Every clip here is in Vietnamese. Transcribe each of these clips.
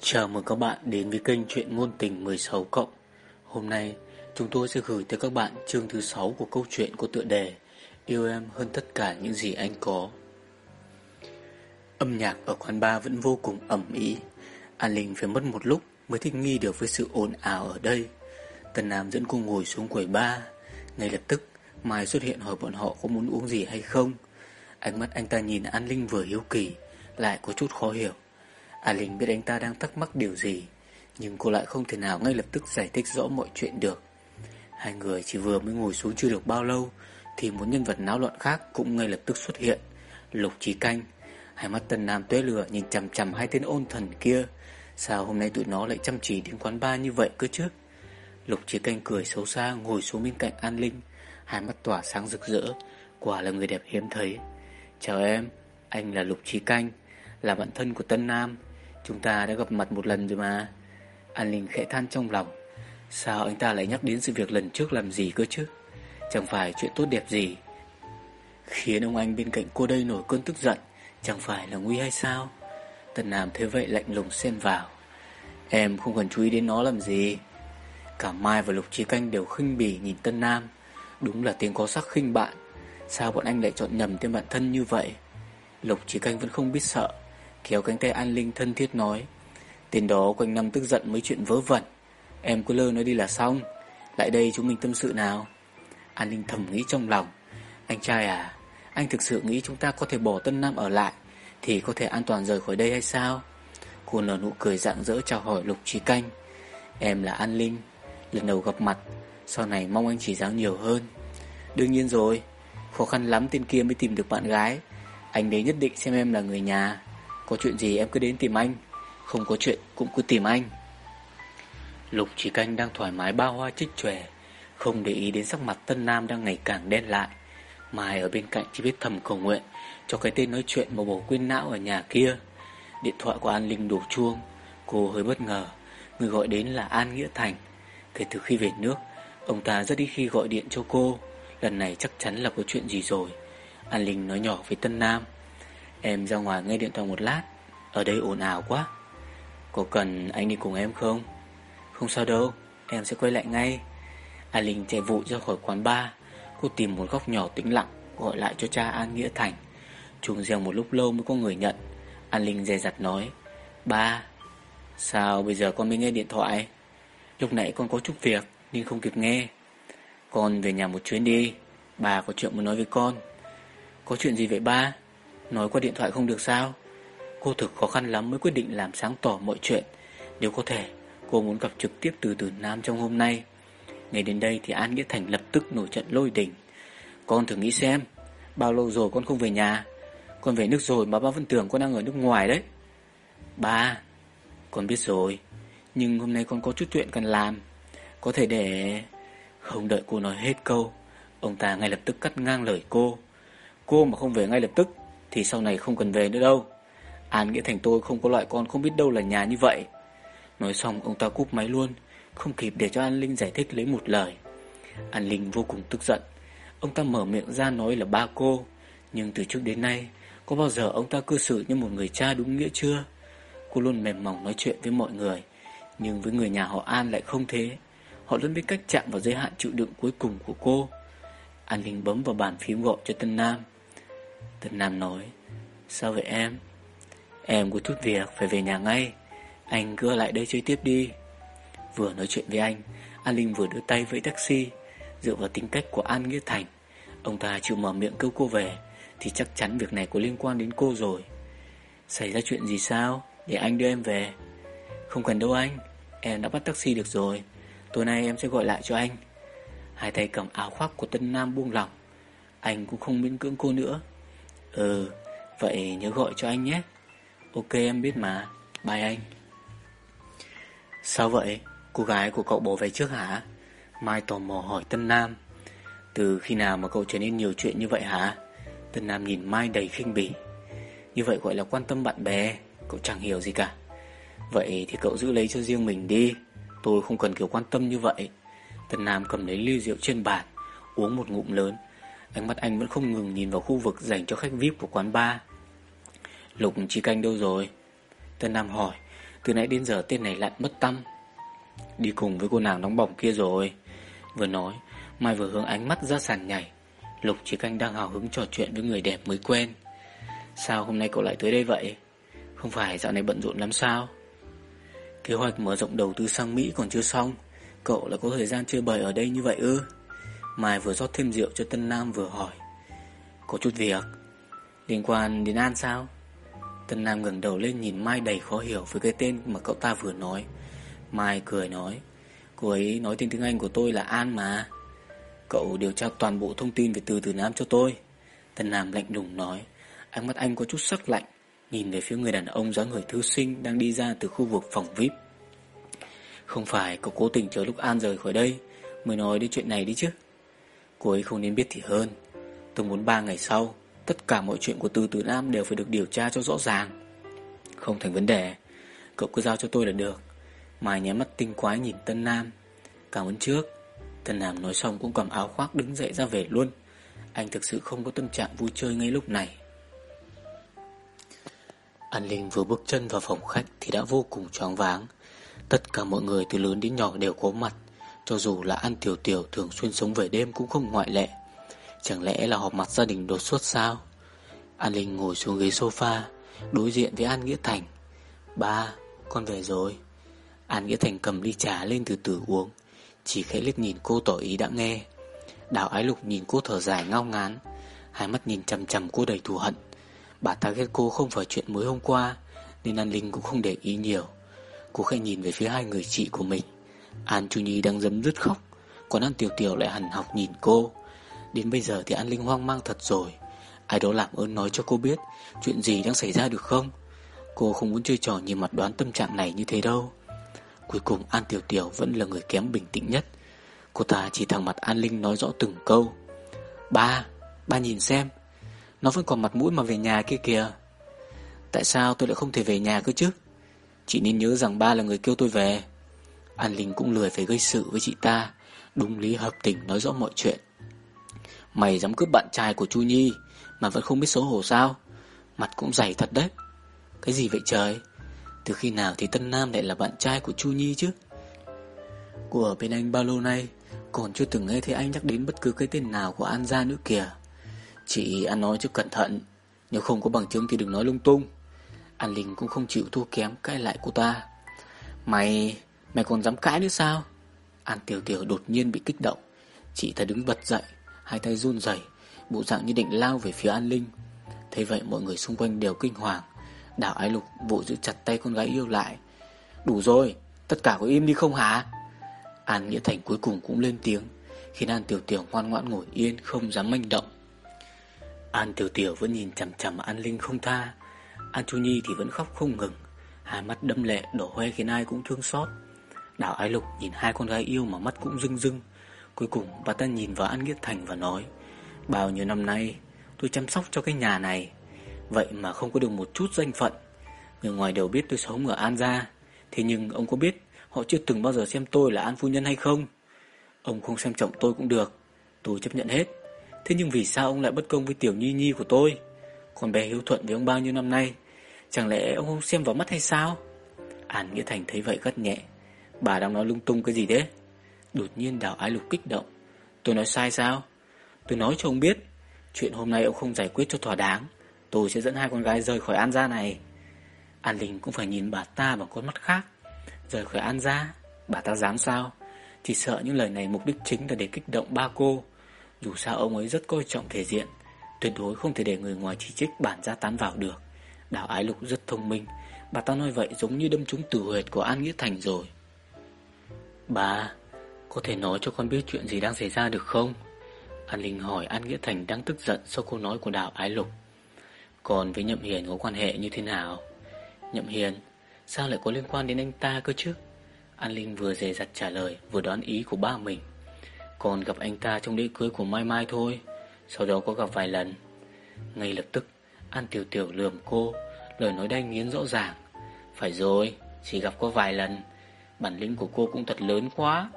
Chào mừng các bạn đến với kênh Chuyện Ngôn Tình 16 Cộng. Hôm nay, chúng tôi sẽ gửi tới các bạn chương thứ 6 của câu chuyện có tựa đề Yêu em hơn tất cả những gì anh có. Âm nhạc ở quán bar vẫn vô cùng ẩm ý. An Linh phải mất một lúc mới thích nghi được với sự ồn ào ở đây. Tần Nam dẫn cô ngồi xuống quầy bar. Ngay lập tức Mai xuất hiện hỏi bọn họ có muốn uống gì hay không. Ánh mắt anh ta nhìn An Linh vừa hiếu kỳ, Lại có chút khó hiểu. An Linh biết anh ta đang thắc mắc điều gì, Nhưng cô lại không thể nào ngay lập tức giải thích rõ mọi chuyện được. Hai người chỉ vừa mới ngồi xuống chưa được bao lâu, Thì một nhân vật náo loạn khác cũng ngay lập tức xuất hiện. Lục Trí Canh, Hai mắt tần nam tuế lửa nhìn chằm chằm hai tên ôn thần kia. Sao hôm nay tụi nó lại chăm chỉ đến quán bar như vậy cơ chứ? Lục Trí Canh cười xấu xa ngồi xuống bên cạnh An Linh. Hai mắt tỏa sáng rực rỡ. Quả là người đẹp hiếm thấy. Chào em, anh là Lục Trí Canh Là bạn thân của Tân Nam. Chúng ta đã gặp mặt một lần rồi mà. An Linh khẽ than trong lòng. Sao anh ta lại nhắc đến sự việc lần trước làm gì cơ chứ? Chẳng phải chuyện tốt đẹp gì? Khiến ông anh bên cạnh cô đây nổi cơn tức giận Chẳng phải là nguy hay sao? Tân Nam thế vậy lạnh lùng xen vào. Em không cần chú ý đến nó làm gì. Cả Mai và Lục Trí Canh đều khinh bỉ nhìn Tân Nam. Đúng là tiếng có sắc khinh bạn. Sao bọn anh lại chọn nhầm tên bạn thân như vậy? Lục Trí Canh vẫn không biết sợ, Kéo cánh tay An Linh thân thiết nói. Tên đó quanh năm tức giận mấy chuyện vớ vẩn. Em cứ lơ nói đi là xong. Lại đây chúng mình tâm sự nào? An Linh thầm nghĩ trong lòng. Anh trai à Anh thực sự nghĩ chúng ta có thể bỏ Tân Nam ở lại Thì có thể an toàn rời khỏi đây hay sao? Cô nở nụ cười rạng rỡ chào hỏi Lục Trí Canh. Em là An Linh, Lần đầu gặp mặt sau này mong anh chỉ giáo nhiều hơn. Đương nhiên rồi, Khó khăn lắm tên kia mới tìm được bạn gái. Anh đấy nhất định xem em là người nhà. Có chuyện gì em cứ đến tìm anh, Không có chuyện cũng cứ tìm anh. Lục chỉ canh đang thoải mái ba hoa trích chòe, Không để ý đến sắc mặt Tân Nam đang ngày càng đen lại. Mai ở bên cạnh chỉ biết thầm cầu nguyện Cho cái tên nói chuyện mà bổ quên não ở nhà kia. Điện thoại của An Linh đổ chuông, Cô hơi bất ngờ, Người gọi đến là An Nghĩa Thành. Kể từ khi về nước Ông ta rất ít khi gọi điện cho cô. Lần này chắc chắn là có chuyện gì rồi. An Linh nói nhỏ với Tân Nam. Em ra ngoài nghe điện thoại một lát. Ở đây ồn ào quá. Có cần anh đi cùng em không? Không sao đâu. Em sẽ quay lại ngay. An Linh chạy vụ ra khỏi quán bar. Cô tìm một góc nhỏ tĩnh lặng, Gọi lại cho cha An Nghĩa Thành. Chuông reo một lúc lâu mới có người nhận. An Linh dè dặt nói, Ba, Sao bây giờ con mới nghe điện thoại? Lúc nãy con có chút việc. Nên không kịp nghe. Con về nhà một chuyến đi, Bà có chuyện muốn nói với con. Có chuyện gì vậy ba? Nói qua điện thoại không được sao? Cô thực khó khăn lắm mới quyết định làm sáng tỏ mọi chuyện. Nếu có thể, Cô muốn gặp trực tiếp từ từ Nam trong hôm nay. Ngày đến đây thì An Nghĩa Thành lập tức nổi trận lôi đình. Con thử nghĩ xem, Bao lâu rồi con không về nhà? Con về nước rồi mà ba vẫn tưởng con đang ở nước ngoài đấy. Ba, Con biết rồi, Nhưng hôm nay con có chút chuyện cần làm. Có thể để Không đợi cô nói hết câu, Ông ta ngay lập tức cắt ngang lời cô. Cô mà không về ngay lập tức, Thì sau này không cần về nữa đâu. An Nghĩa Thành tôi không có loại con không biết đâu là nhà như vậy. Nói xong, ông ta cúp máy luôn, Không kịp để cho An Linh giải thích lấy một lời. An Linh vô cùng tức giận. Ông ta mở miệng ra nói là ba cô, Nhưng từ trước đến nay, Có bao giờ ông ta cư xử như một người cha đúng nghĩa chưa? Cô luôn mềm mỏng nói chuyện với mọi người, Nhưng với người nhà họ An lại không thế. Họ luôn biết cách chạm vào giới hạn chịu đựng cuối cùng của cô. An Linh bấm vào bàn phím gọi cho Tân Nam. Tân Nam nói, Sao vậy em? Em có chút việc, phải về nhà ngay. Anh cứ ở lại đây chơi tiếp đi. Vừa nói chuyện với anh, An Linh vừa đưa tay với taxi. Dựa vào tính cách của An Nghĩa Thành, Ông ta chịu mở miệng kêu cô về, Thì chắc chắn việc này có liên quan đến cô rồi. Xảy ra chuyện gì sao? Để anh đưa em về. Không cần đâu anh, Em đã bắt taxi được rồi. Tối nay em sẽ gọi lại cho anh. Hai tay cầm áo khoác của Tân Nam buông lỏng. Anh cũng không miễn cưỡng cô nữa. Ừ Vậy nhớ gọi cho anh nhé. Ok, em biết mà. Bye anh. Sao vậy? Cô gái của cậu bỏ về trước hả? Mai tò mò hỏi Tân Nam. Từ khi nào mà cậu trở nên nhiều chuyện như vậy hả? Tân Nam nhìn Mai đầy khinh bỉ. Như vậy gọi là quan tâm bạn bè. Cậu chẳng hiểu gì cả. Vậy thì cậu giữ lấy cho riêng mình đi. Tôi không cần kiểu quan tâm như vậy. Tân Nam cầm lấy ly rượu trên bàn, Uống một ngụm lớn. Ánh mắt anh vẫn không ngừng nhìn vào khu vực dành cho khách VIP của quán bar. Lục Chi Canh đâu rồi? Tân Nam hỏi. Từ nãy đến giờ tên này lại mất tâm. Đi cùng với cô nàng nóng bỏng kia rồi. Vừa nói, Mai vừa hướng ánh mắt ra sàn nhảy. Lục Chi Canh đang hào hứng trò chuyện với người đẹp mới quen. Sao hôm nay cậu lại tới đây vậy? Không phải dạo này bận rộn lắm sao? Kế hoạch mở rộng đầu tư sang Mỹ còn chưa xong. Cậu lại có thời gian chơi bời ở đây như vậy ư? Mai vừa rót thêm rượu cho Tân Nam vừa hỏi. Có chút việc. Liên quan đến An sao? Tân Nam ngẩng đầu lên nhìn Mai đầy khó hiểu Với cái tên mà cậu ta vừa nói. Mai cười nói, Cô ấy nói tên tiếng Anh của tôi là An mà. Cậu điều tra toàn bộ thông tin về từ từ Nam cho tôi. Tân Nam lạnh lùng nói, Ánh mắt anh có chút sắc lạnh. Nhìn về phía người đàn ông dáng người thư sinh Đang đi ra từ khu vực phòng VIP. Không phải cậu cố tình chờ lúc An rời khỏi đây Mới nói đến chuyện này đi chứ? Cô ấy không nên biết thì hơn. Tôi muốn ba ngày sau, Tất cả mọi chuyện của Từ Từ Nam đều phải được điều tra cho rõ ràng. Không thành vấn đề, Cậu cứ giao cho tôi là được. Mai nhé mắt tinh quái nhìn Tân Nam. Cảm ơn trước. Tân Nam nói xong cũng cầm áo khoác đứng dậy ra về luôn. Anh thực sự không có tâm trạng vui chơi ngay lúc này. An Linh vừa bước chân vào phòng khách Thì đã vô cùng choáng váng. Tất cả mọi người từ lớn đến nhỏ đều có mặt Cho dù là An Tiểu Tiểu thường xuyên sống về đêm cũng không ngoại lệ. Chẳng lẽ là họp mặt gia đình đột xuất sao? An Linh ngồi xuống ghế sofa Đối diện với An Nghĩa Thành. Ba, con về rồi. An Nghĩa Thành cầm ly trà lên từ từ uống Chỉ khẽ liếc nhìn cô tỏ ý đã nghe. Đào ái lục nhìn cô thở dài ngao ngán Hai mắt nhìn chầm chầm cô đầy thù hận. Bà ta ghét cô không phải chuyện mới hôm qua Nên An Linh cũng không để ý nhiều. Cô khẽ nhìn về phía hai người chị của mình. An Chu Nhi đang dấm dứt khóc Còn An Tiểu Tiểu lại hằn học nhìn cô. Đến bây giờ thì An Linh hoang mang thật rồi. Ai đó làm ơn nói cho cô biết Chuyện gì đang xảy ra được không? Cô không muốn chơi trò nhìn mặt đoán tâm trạng này như thế đâu. Cuối cùng An Tiểu Tiểu vẫn là người kém bình tĩnh nhất. Cô ta chỉ thẳng mặt An Linh nói rõ từng câu. Ba, ba nhìn xem nó vẫn còn mặt mũi mà về nhà kia kìa. Tại sao tôi lại không thể về nhà cơ chứ? Chị nên nhớ rằng ba là người kêu tôi về. An Linh cũng lười phải gây sự với chị ta. Đúng lý hợp tình nói rõ mọi chuyện. Mày dám cướp bạn trai của Chu Nhi Mà vẫn không biết xấu hổ sao? Mặt cũng dày thật đấy. Cái gì vậy trời? Từ khi nào thì Tân Nam lại là bạn trai của Chu Nhi chứ? Của bên anh bao lâu nay Còn chưa từng nghe thấy anh nhắc đến bất cứ cái tên nào của An gia nữa kìa. Chị An nói chứ cẩn thận Nếu không có bằng chứng thì đừng nói lung tung An Linh cũng không chịu thua kém cãi lại cô ta Mày Mày còn dám cãi nữa sao An Tiểu Tiểu đột nhiên bị kích động Chị ta đứng bật dậy Hai tay run rẩy, bộ dạng như định lao về phía An Linh. Thấy vậy mọi người xung quanh đều kinh hoàng. Đào Ái Lục vội giữ chặt tay con gái yêu lại. Đủ rồi, tất cả có im đi không hả? An Nghĩa Thành cuối cùng cũng lên tiếng, khiến An Tiểu Tiểu ngoan ngoãn ngồi yên không dám manh động. An Tiểu Tiểu vẫn nhìn chằm chằm An Linh không tha. An Chu Nhi thì vẫn khóc không ngừng, hai mắt đâm lệ đổ hoe khiến ai cũng thương xót. Đào Ái Lục nhìn hai con gái yêu mà mắt cũng rưng rưng, Cuối cùng bà ta nhìn vào An Nghĩa Thành và nói Bao nhiêu năm nay tôi chăm sóc cho cái nhà này. Vậy mà không có được một chút danh phận. Người ngoài đều biết tôi sống ở An Gia. Thế nhưng ông có biết Họ chưa từng bao giờ xem tôi là An Phu Nhân hay không? Ông không xem trọng tôi cũng được. Tôi chấp nhận hết. Thế nhưng vì sao ông lại bất công với Tiểu Nhi Nhi của tôi? Còn bé hiếu thuận với ông bao nhiêu năm nay, Chẳng lẽ ông không xem vào mắt hay sao? An Nghĩa Thành thấy vậy gắt nhẹ. Bà đang nói lung tung cái gì đấy Đột nhiên đào ái lục kích động. Tôi nói sai sao? Tôi nói cho ông biết, Chuyện hôm nay ông không giải quyết cho thỏa đáng. Tôi sẽ dẫn hai con gái rời khỏi An Gia này. An Linh cũng phải nhìn bà ta bằng con mắt khác. Rời khỏi An Gia, Bà ta dám sao? Chỉ sợ những lời này mục đích chính là để kích động ba cô. Dù sao ông ấy rất coi trọng thể diện Tuyệt đối không thể để người ngoài chỉ trích bản gia tán vào được Đào Ái Lục rất thông minh Bà ta nói vậy giống như đâm trúng tử huyệt của An Nghĩa Thành rồi Bà có thể nói cho con biết chuyện gì đang xảy ra được không? An Linh hỏi An Nghĩa Thành đang tức giận sau câu nói của Đào Ái Lục. Còn với Nhậm Hiền có quan hệ như thế nào? Nhậm Hiền, sao lại có liên quan đến anh ta cơ chứ? An Linh vừa dè dặt trả lời, vừa đoán ý của ba mình. Còn gặp anh ta trong lễ cưới của Mai Mai thôi, sau đó có gặp vài lần. Ngay lập tức, An Tiểu Tiểu lườm cô, lời nói đanh nghiến rõ ràng. Phải rồi, chỉ gặp có vài lần, bản lĩnh của cô cũng thật lớn quá.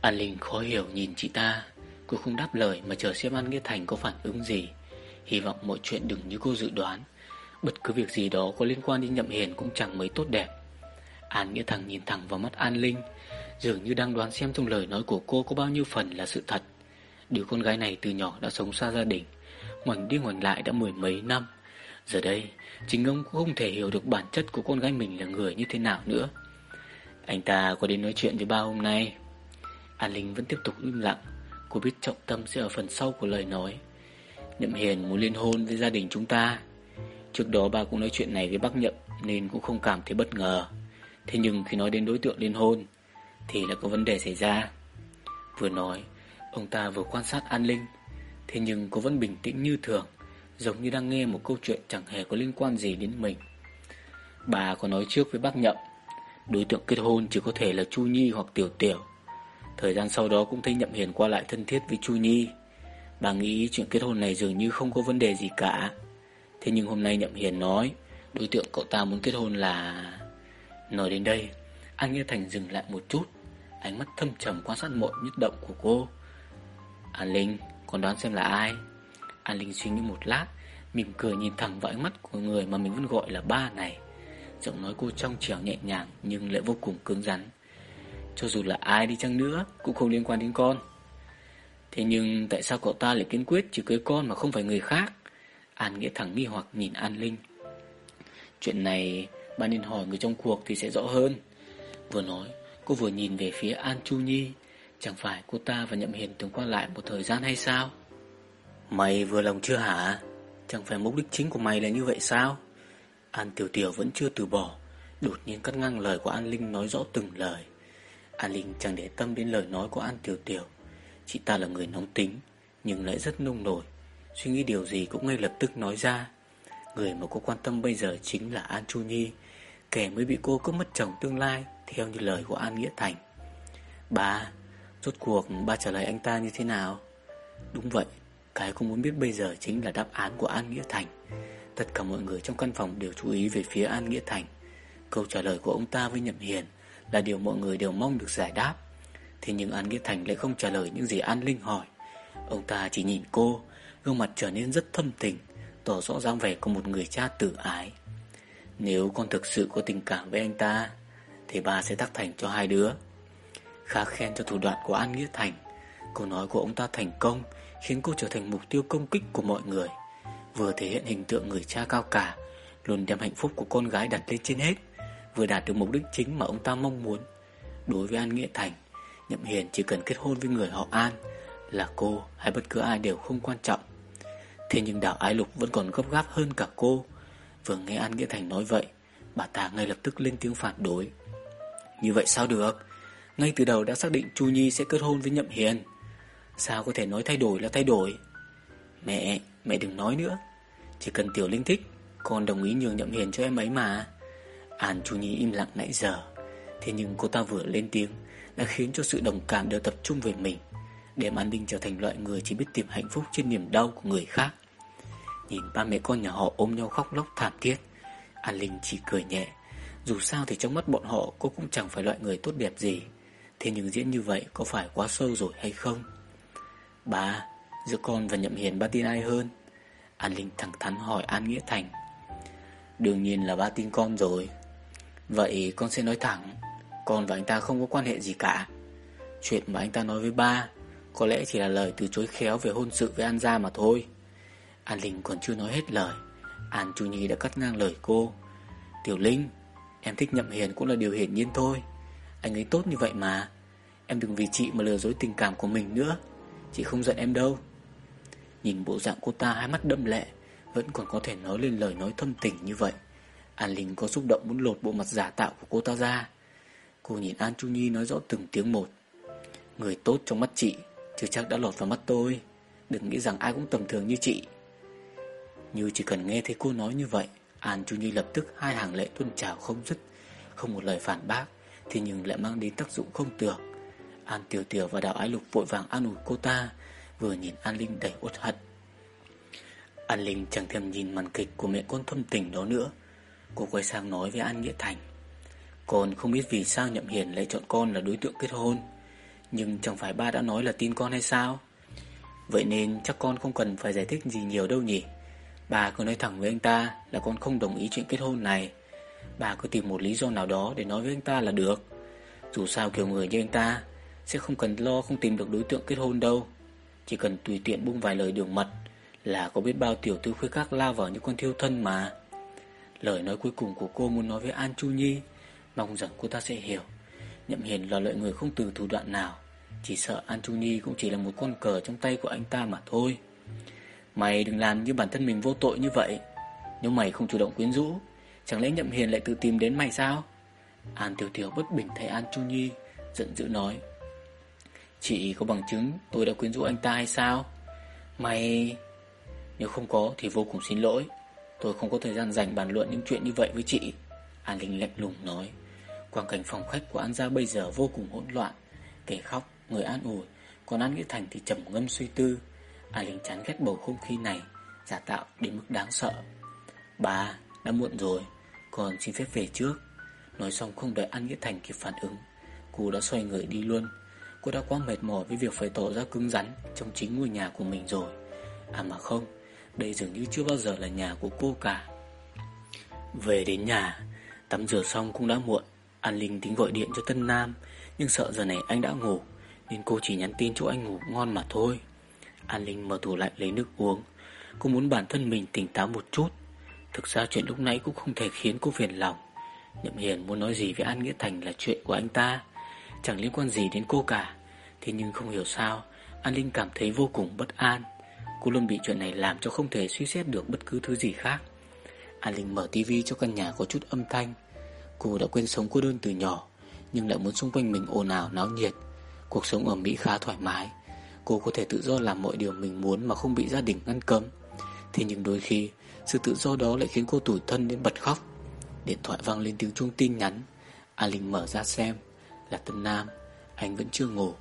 An Linh khó hiểu nhìn chị ta. Cô không đáp lời mà chờ xem An Nghĩa Thành có phản ứng gì. Hy vọng mọi chuyện đừng như cô dự đoán. Bất cứ việc gì đó có liên quan đến Nhậm Hiền cũng chẳng mấy tốt đẹp. An Nghĩa Thành nhìn thẳng vào mắt An Linh. Dường như đang đoán xem trong lời nói của cô có bao nhiêu phần là sự thật. Đứa con gái này từ nhỏ đã sống xa gia đình, Ngoảnh đi ngoảnh lại đã mười mấy năm. Giờ đây, Chính ông cũng không thể hiểu được bản chất của con gái mình là người như thế nào nữa. Anh ta có đến nói chuyện với ba hôm nay? An Linh vẫn tiếp tục im lặng. Cô biết trọng tâm sẽ ở phần sau của lời nói. Nhậm Hiền muốn liên hôn với gia đình chúng ta. Trước đó ba cũng nói chuyện này với bác Nhậm Nên cũng không cảm thấy bất ngờ. Thế nhưng khi nói đến đối tượng liên hôn thì lại có vấn đề xảy ra. Vừa nói, Ông ta vừa quan sát An Linh. Thế nhưng cô vẫn bình tĩnh như thường, Giống như đang nghe một câu chuyện chẳng hề có liên quan gì đến mình. Bà có nói trước với bác Nhậm, Đối tượng kết hôn chỉ có thể là Chu Nhi hoặc Tiểu Tiểu. Thời gian sau đó cũng thấy Nhậm Hiền qua lại thân thiết với Chu Nhi. Bà nghĩ chuyện kết hôn này dường như không có vấn đề gì cả. Thế nhưng hôm nay Nhậm Hiền nói, Đối tượng cậu ta muốn kết hôn là... Nói đến đây Anh Nghĩa Thành dừng lại một chút. Ánh mắt thâm trầm quan sát mọi nhất động của cô. An Linh còn đoán xem là ai? An Linh suy nghĩ một lát, Mỉm cười nhìn thẳng vào ánh mắt của người mà mình vẫn gọi là ba này. Giọng nói cô trong trẻo nhẹ nhàng Nhưng lại vô cùng cứng rắn. Cho dù là ai đi chăng nữa Cũng không liên quan đến con. Thế nhưng tại sao cậu ta lại kiên quyết Chỉ cưới con mà không phải người khác? An Nghĩa thẳng nghi hoặc nhìn An Linh. Chuyện này, Ba nên hỏi người trong cuộc thì sẽ rõ hơn. Vừa nói Cô vừa nhìn về phía An Chu Nhi. Chẳng phải cô ta và Nhậm Hiền từng qua lại một thời gian hay sao? Mày vừa lòng chưa hả? Chẳng phải mục đích chính của mày là như vậy sao? An Tiểu Tiểu vẫn chưa từ bỏ, Đột nhiên cắt ngang lời của An Linh nói rõ từng lời. An Linh chẳng để tâm đến lời nói của An Tiểu Tiểu. Chị ta là người nóng tính, Nhưng lại rất nông nổi. Suy nghĩ điều gì cũng ngay lập tức nói ra. Người mà cô quan tâm bây giờ chính là An Chu Nhi. Kẻ mới bị cô cướp mất chồng tương lai theo như lời của An Nghĩa Thành. Ba, Rốt cuộc ba trả lời anh ta như thế nào? Đúng vậy, Cái cô muốn biết bây giờ chính là đáp án của An Nghĩa Thành. Tất cả mọi người trong căn phòng đều chú ý về phía An Nghĩa Thành. Câu trả lời của ông ta với Nhậm Hiền Là điều mọi người đều mong được giải đáp. Thế nhưng An Nghĩa Thành lại không trả lời những gì An Linh hỏi. Ông ta chỉ nhìn cô, Gương mặt trở nên rất thâm tình, Tỏ rõ dáng vẻ của một người cha tử ái. Nếu con thực sự có tình cảm với anh ta thì bà sẽ tác thành cho hai đứa. Khá khen cho thủ đoạn của An Nghĩa Thành. Câu nói của ông ta thành công, Khiến cô trở thành mục tiêu công kích của mọi người. Vừa thể hiện hình tượng người cha cao cả, Luôn đem hạnh phúc của con gái đặt lên trên hết, Vừa đạt được mục đích chính mà ông ta mong muốn. Đối với An Nghĩa Thành, Nhậm Hiền chỉ cần kết hôn với người họ An Là cô hay bất cứ ai đều không quan trọng. Thế nhưng đảo Ái Lục vẫn còn gấp gáp hơn cả cô. Vừa nghe An Nghĩa Thành nói vậy, Bà ta ngay lập tức lên tiếng phản đối. Như vậy sao được? Ngay từ đầu đã xác định Chu Nhi sẽ kết hôn với Nhậm Hiền. Sao có thể nói thay đổi là thay đổi? Mẹ, mẹ đừng nói nữa. Chỉ cần Tiểu Linh thích Con đồng ý nhường Nhậm Hiền cho em ấy mà. An Chu Nhi im lặng nãy giờ. Thế nhưng cô ta vừa lên tiếng Đã khiến cho sự đồng cảm đều tập trung về mình Đêm An Ninh trở thành loại người chỉ biết tìm hạnh phúc trên niềm đau của người khác. Nhìn ba mẹ con nhà họ ôm nhau khóc lóc thảm thiết An Linh chỉ cười nhẹ. Dù sao thì trong mắt bọn họ cô cũng chẳng phải loại người tốt đẹp gì. Thế nhưng diễn như vậy có phải quá sâu rồi hay không? Ba, giữa con và Nhậm Hiền ba tin ai hơn? An Linh thẳng thắn hỏi An Nghĩa Thành. Đương nhiên là ba tin con rồi. Vậy con sẽ nói thẳng Con và anh ta không có quan hệ gì cả. Chuyện mà anh ta nói với ba Có lẽ chỉ là lời từ chối khéo về hôn sự với An Gia mà thôi. An Linh còn chưa nói hết lời An Chu Nhi đã cắt ngang lời cô. Tiểu Linh Em thích Nhậm Hiền cũng là điều hiển nhiên thôi. Anh ấy tốt như vậy mà. Em đừng vì chị mà lừa dối tình cảm của mình nữa. Chị không giận em đâu. Nhìn bộ dạng cô ta, hai mắt đâm lệ, Vẫn còn có thể nói lên lời nói thâm tình như vậy. An Linh có xúc động muốn lột bộ mặt giả tạo của cô ta ra. Cô nhìn An Chu Nhi nói rõ từng tiếng một. Người tốt trong mắt chị, Chưa chắc đã lọt vào mắt tôi. Đừng nghĩ rằng ai cũng tầm thường như chị. Như chỉ cần nghe thấy cô nói như vậy An Chu Nhi lập tức hai hàng lệ tuôn trào không dứt, Không một lời phản bác Thì nhưng lại mang đến tác dụng không tưởng. An Tiểu Tiểu và Đào Ái Lục vội vàng an ủi cô ta, Vừa nhìn An Linh đầy uất hận. An Linh chẳng thèm nhìn màn kịch của mẹ con thâm tình đó nữa. Cô quay sang nói với An Nghĩa Thành, Con không biết vì sao Nhậm Hiền lại chọn con là đối tượng kết hôn, Nhưng chẳng phải ba đã nói là tin con hay sao? Vậy nên chắc con không cần phải giải thích gì nhiều đâu nhỉ? Bà cứ nói thẳng với anh ta là con không đồng ý chuyện kết hôn này. Bà cứ tìm một lý do nào đó để nói với anh ta là được. Dù sao kiểu người như anh ta Sẽ không cần lo không tìm được đối tượng kết hôn đâu. Chỉ cần tùy tiện bung vài lời đường mật Là có biết bao tiểu thư khuê khác lao vào những con thiêu thân mà. Lời nói cuối cùng của cô muốn nói với An Chu Nhi, Mong rằng cô ta sẽ hiểu. Nhậm Hiền là loại người không từ thủ đoạn nào. Chỉ sợ An Chu Nhi cũng chỉ là một con cờ trong tay của anh ta mà thôi. Mày đừng làm như bản thân mình vô tội như vậy. Nếu mày không chủ động quyến rũ Chẳng lẽ Nhậm Hiền lại tự tìm đến mày sao? An Tiểu Tiểu bất bình thấy An Chu Nhi Giận dữ nói. Chị có bằng chứng tôi đã quyến rũ anh ta hay sao? Mày Nếu không có thì vô cùng xin lỗi. Tôi không có thời gian dành bàn luận những chuyện như vậy với chị. An Linh lạnh lùng nói. Quang cảnh phòng khách của An Gia bây giờ vô cùng hỗn loạn. Kẻ khóc, người an ủi Còn An Nghĩa Thành thì trầm ngâm suy tư. An Linh chán ghét bầu không khí này Giả tạo đến mức đáng sợ. Bà, đã muộn rồi Còn xin phép về trước. Nói xong không đợi An Nghĩa Thành kịp phản ứng Cô đã xoay người đi luôn. Cô đã quá mệt mỏi với việc phải tỏ ra cứng rắn Trong chính ngôi nhà của mình rồi. À mà không Đây dường như chưa bao giờ là nhà của cô cả. Về đến nhà Tắm rửa xong cũng đã muộn. An Linh tính gọi điện cho Tân Nam Nhưng sợ giờ này anh đã ngủ Nên cô chỉ nhắn tin cho anh ngủ ngon mà thôi. An Linh mở tủ lạnh lấy nước uống. Cô muốn bản thân mình tỉnh táo một chút. Thực ra chuyện lúc nãy cũng không thể khiến cô phiền lòng. Nhậm Hiền muốn nói gì với An Nghĩa Thành là chuyện của anh ta? Chẳng liên quan gì đến cô cả. Thế nhưng không hiểu sao, An Linh cảm thấy vô cùng bất an. Cô luôn bị chuyện này làm cho không thể suy xét được bất cứ thứ gì khác. An Linh mở tivi cho căn nhà có chút âm thanh. Cô đã quên sống cô đơn từ nhỏ, Nhưng lại muốn xung quanh mình ồn ào náo nhiệt. Cuộc sống ở Mỹ khá thoải mái. Cô có thể tự do làm mọi điều mình muốn Mà không bị gia đình ngăn cấm. Thế nhưng đôi khi, Sự tự do đó lại khiến cô tủi thân đến bật khóc. Điện thoại vang lên tiếng chuông tin nhắn. A Linh mở ra xem. Là Tân Nam, Anh vẫn chưa ngủ.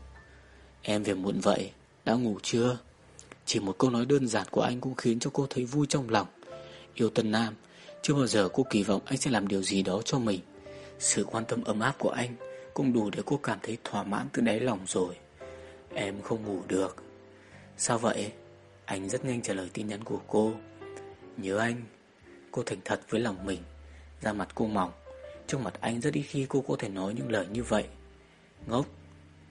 Em về muộn vậy, Đã ngủ chưa? Chỉ một câu nói đơn giản của anh cũng khiến cho cô thấy vui trong lòng. Yêu Tân Nam, Chưa bao giờ cô kỳ vọng anh sẽ làm điều gì đó cho mình. Sự quan tâm ấm áp của anh Cũng đủ để cô cảm thấy thỏa mãn từ đáy lòng rồi. Em không ngủ được. Sao vậy? Anh rất nhanh trả lời tin nhắn của cô. Nhớ anh. Cô thành thật với lòng mình. Da mặt cô mỏng. Trước mặt anh rất ít khi cô có thể nói những lời như vậy. Ngốc.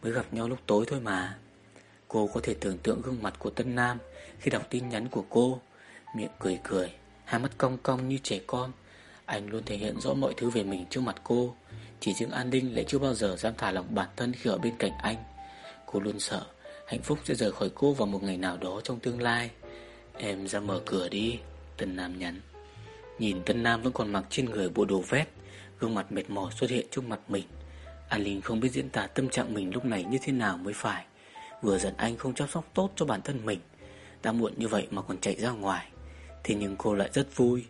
Mới gặp nhau lúc tối thôi mà. Cô có thể tưởng tượng gương mặt của Tân Nam Khi đọc tin nhắn của cô. Miệng cười cười, Hai mắt cong cong như trẻ con. Anh luôn thể hiện rõ mọi thứ về mình trước mặt cô. Chỉ riêng an ninh lại chưa bao giờ dám thả lòng bản thân khi ở bên cạnh anh. Cô luôn sợ Hạnh phúc sẽ rời khỏi cô vào một ngày nào đó trong tương lai. Em ra mở cửa đi, Tân Nam nhắn. Nhìn Tân Nam vẫn còn mặc trên người bộ đồ vét Gương mặt mệt mỏi xuất hiện trước mặt mình. An Linh không biết diễn tả tâm trạng mình lúc này như thế nào mới phải. Vừa giận anh không chăm sóc tốt cho bản thân mình, Đã muộn như vậy mà còn chạy ra ngoài. Thế nhưng cô lại rất vui.